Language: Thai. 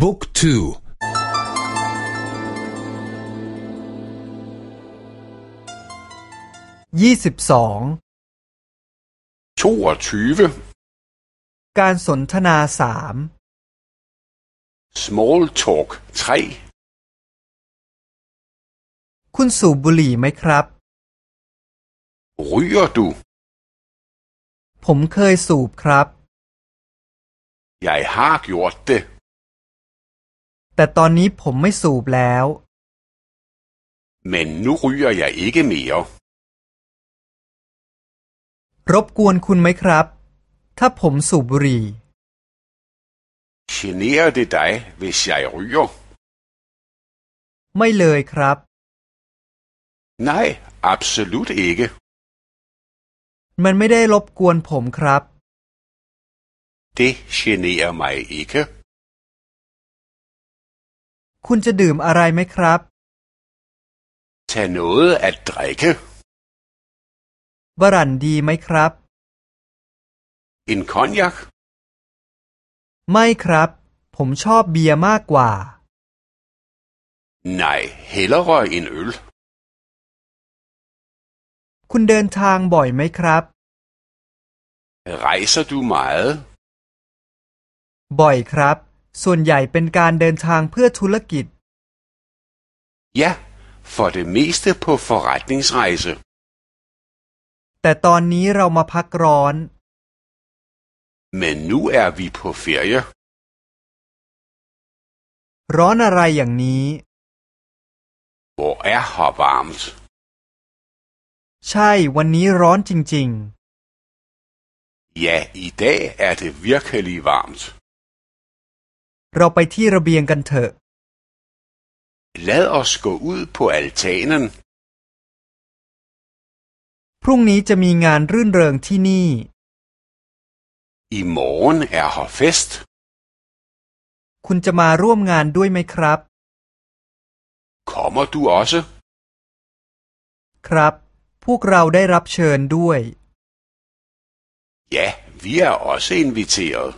บุ๊กทูยี่สิบสองการสนทนาสาม small talk 3คุณสูบบุหรี่ไหมครับ ryger du ผมเคยสูบครับ Jeg har gjort det แต่ตอนนี้ผมไม่สูบแล้ว Men nu ryger jeg ikke mere รบกวนคุณไหมครับ ถ้าผมสูบบุหรี่ Generer det dig, hvis jeg ryger? ไม่เลยครับ Nej, absolut ikke. มันไม่ได้รบกวนผมครับ Det generer mig ikke. คุณจะดื่มอะไรไหมครับ Tag noget at drikke. บรันดีไหมครับ En cognac? ไม่ครับ ผมชอบเบียร์มากกว่า Nej, hellere en øl. คุณเดินทางบ่อยไหมครับ Rejser du meget? บ่อยครับ ส่วนใหญ่เป็นการเดินทางเพื่อธุรกิจ Ja, for det meste på forretningsrejse. แต่ตอนนี้เรามาพักร้อน Men nu er vi på ferie. ร้อนอะไรอย่างนี้ Hvor er her varmt? ใช่วันนี้ร้อนจริง Ja, i dag er det virkelig varmt. ๆเราไปที่ระเบียงกันเถอะ Lad os gå ud på altanen. พรุ่งนี้จะมีงานรื่นเริงที่นี่ I morgen er her fest. คุณจะมาร่วมงานด้วยไหมครับ Kommer du også? ครับ พวกเราได้รับเชิญด้วย Ja, vi er også inviteret.